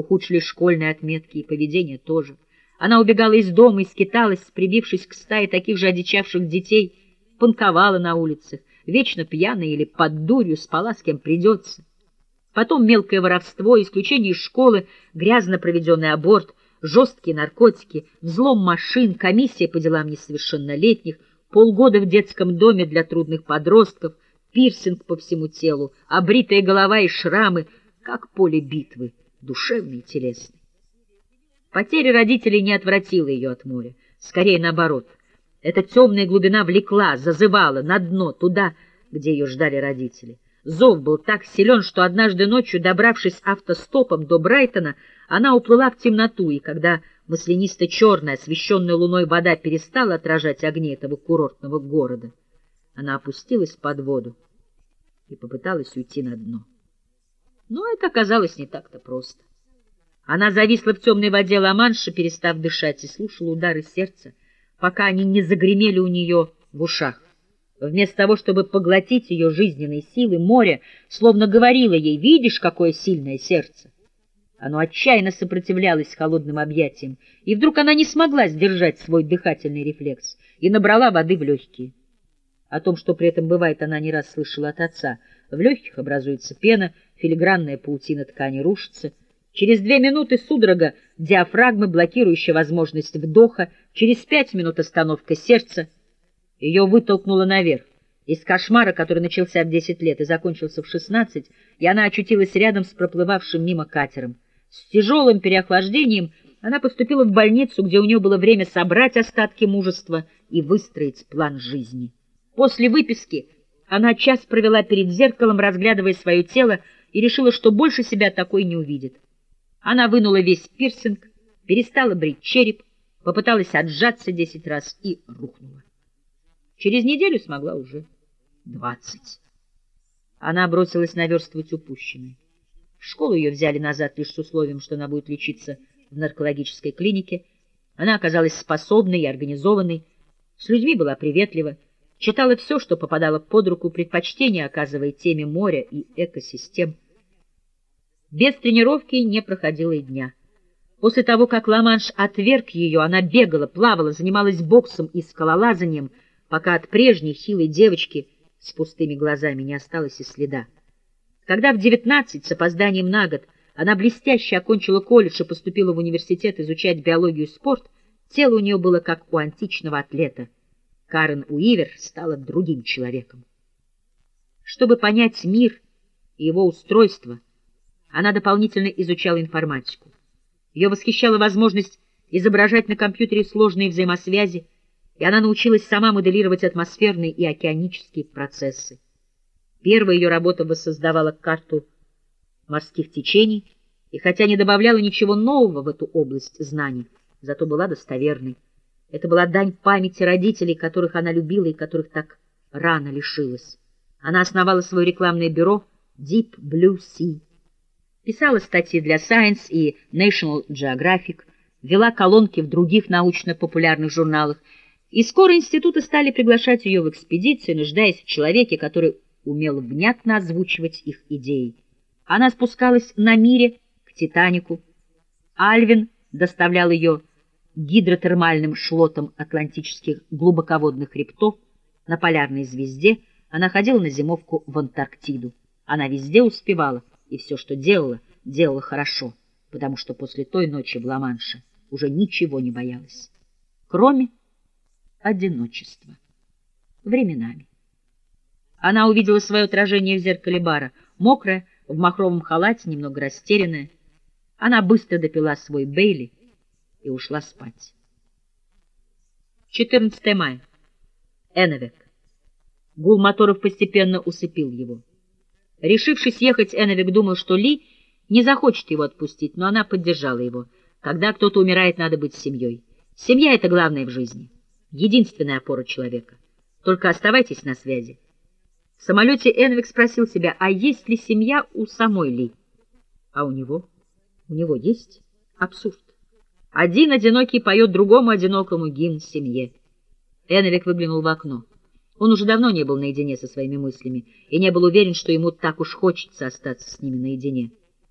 Ухудшили школьные отметки и поведение тоже. Она убегала из дома и скиталась, прибившись к стае таких же одичавших детей, панковала на улицах, вечно пьяная или под дурью спала с кем придется. Потом мелкое воровство, исключение из школы, грязно проведенный аборт, жесткие наркотики, взлом машин, комиссия по делам несовершеннолетних, полгода в детском доме для трудных подростков, пирсинг по всему телу, обритая голова и шрамы, как поле битвы, душевный и телесный. Потеря родителей не отвратила ее от моря, скорее наоборот. Эта темная глубина влекла, зазывала на дно, туда, где ее ждали родители. Зов был так силен, что однажды ночью, добравшись автостопом до Брайтона, она уплыла в темноту, и когда маслянисто-черная, освещенная луной вода перестала отражать огни этого курортного города, она опустилась под воду и попыталась уйти на дно. Но это оказалось не так-то просто. Она зависла в темной воде Ла-Манша, перестав дышать, и слушала удары сердца, пока они не загремели у нее в ушах. Вместо того, чтобы поглотить ее жизненные силы, море словно говорило ей, видишь, какое сильное сердце. Оно отчаянно сопротивлялось холодным объятиям, и вдруг она не смогла сдержать свой дыхательный рефлекс и набрала воды в легкие. О том, что при этом бывает, она не раз слышала от отца. В легких образуется пена, филигранная паутина ткани рушится. Через две минуты судорога диафрагмы, блокирующая возможность вдоха, через пять минут остановка сердца — ее вытолкнуло наверх. Из кошмара, который начался в десять лет и закончился в шестнадцать, и она очутилась рядом с проплывавшим мимо катером. С тяжелым переохлаждением она поступила в больницу, где у нее было время собрать остатки мужества и выстроить план жизни. После выписки она час провела перед зеркалом, разглядывая свое тело, и решила, что больше себя такой не увидит. Она вынула весь пирсинг, перестала брить череп, попыталась отжаться десять раз и рухнула. Через неделю смогла уже двадцать. Она бросилась наверстывать упущенное. В школу ее взяли назад лишь с условием, что она будет лечиться в наркологической клинике. Она оказалась способной и организованной, с людьми была приветлива, читала все, что попадало под руку, предпочтение оказывая теме моря и экосистем. Без тренировки не проходило и дня. После того, как Ла-Манш отверг ее, она бегала, плавала, занималась боксом и скалолазанием, пока от прежней хилой девочки с пустыми глазами не осталось и следа. Когда в девятнадцать с опозданием на год она блестяще окончила колледж и поступила в университет изучать биологию и спорт, тело у нее было как у античного атлета. Карен Уивер стала другим человеком. Чтобы понять мир и его устройство, она дополнительно изучала информатику. Ее восхищала возможность изображать на компьютере сложные взаимосвязи, и она научилась сама моделировать атмосферные и океанические процессы. Первая ее работа воссоздавала карту морских течений, и хотя не добавляла ничего нового в эту область знаний, зато была достоверной. Это была дань памяти родителей, которых она любила и которых так рано лишилась. Она основала свое рекламное бюро Deep Blue Sea, писала статьи для Science и National Geographic, вела колонки в других научно-популярных журналах и скоро институты стали приглашать ее в экспедиции, нуждаясь в человеке, который умел внятно озвучивать их идеи. Она спускалась на мире к Титанику. Альвин доставлял ее гидротермальным шлотом атлантических глубоководных хребтов на полярной звезде. Она ходила на зимовку в Антарктиду. Она везде успевала, и все, что делала, делала хорошо, потому что после той ночи в Ла-Манше уже ничего не боялась. Кроме одиночество. Временами. Она увидела свое отражение в зеркале бара, мокрая, в махровом халате, немного растерянная. Она быстро допила свой Бейли и ушла спать. 14 мая. Эновек. Гул моторов постепенно усыпил его. Решившись ехать, Эновик думал, что Ли не захочет его отпустить, но она поддержала его. Когда кто-то умирает, надо быть семьей. Семья — это главное в жизни единственная опора человека. Только оставайтесь на связи. В самолете Энвик спросил себя, а есть ли семья у самой Ли? А у него? У него есть? Абсурд. Один одинокий поет другому одинокому гимн семье. Энвик выглянул в окно. Он уже давно не был наедине со своими мыслями и не был уверен, что ему так уж хочется остаться с ними наедине.